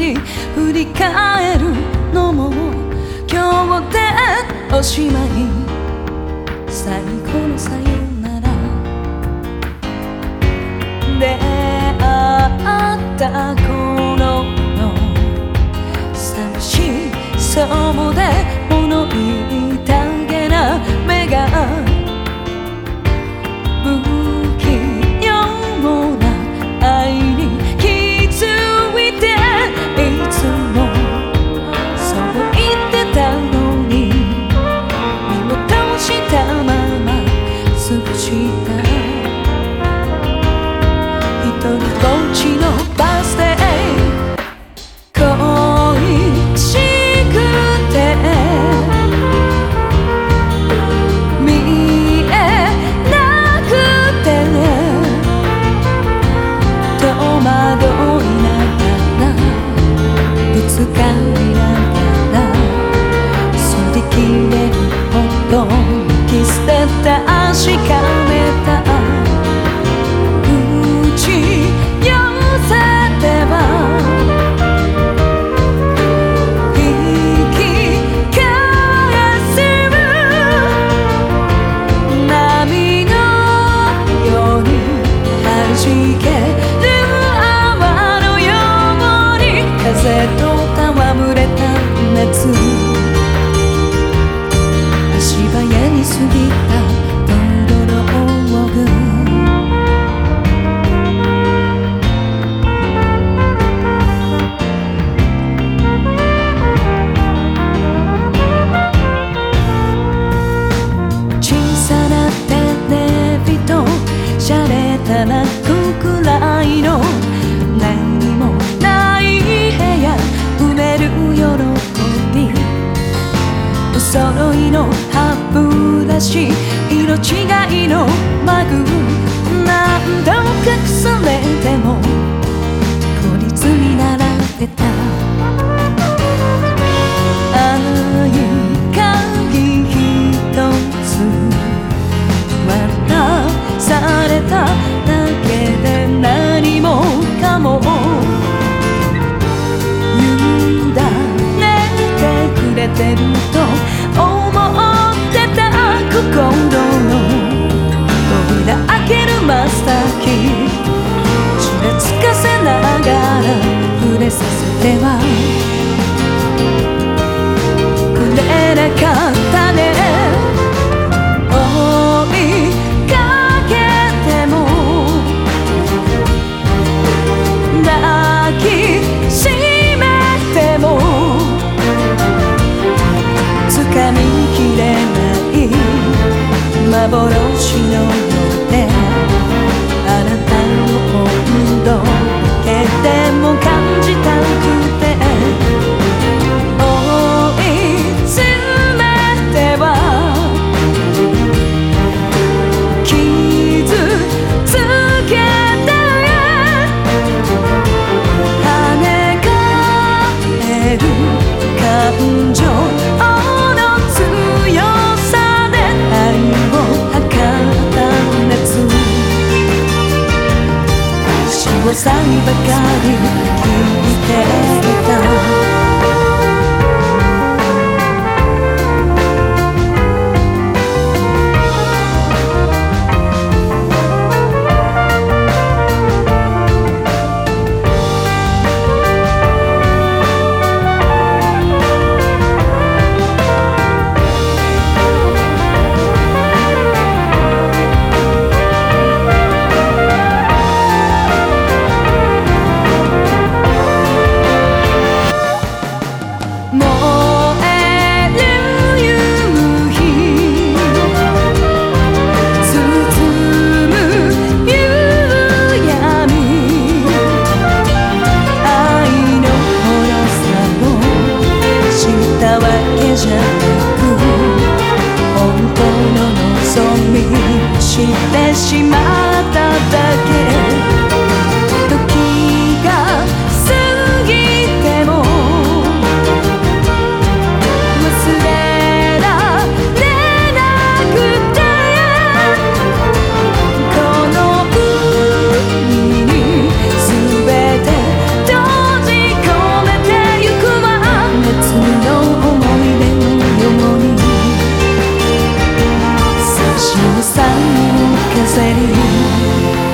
に振り返るのも今日でおしまい最高のさよなら出会った頃の寂しそうで物言いたげな目がき捨てた確かめたし色違いのマグ何度隠されても孤立になられた。あの光ひとつ渡されただけで何もかも。委ねてくれてると。生不加怨。碎。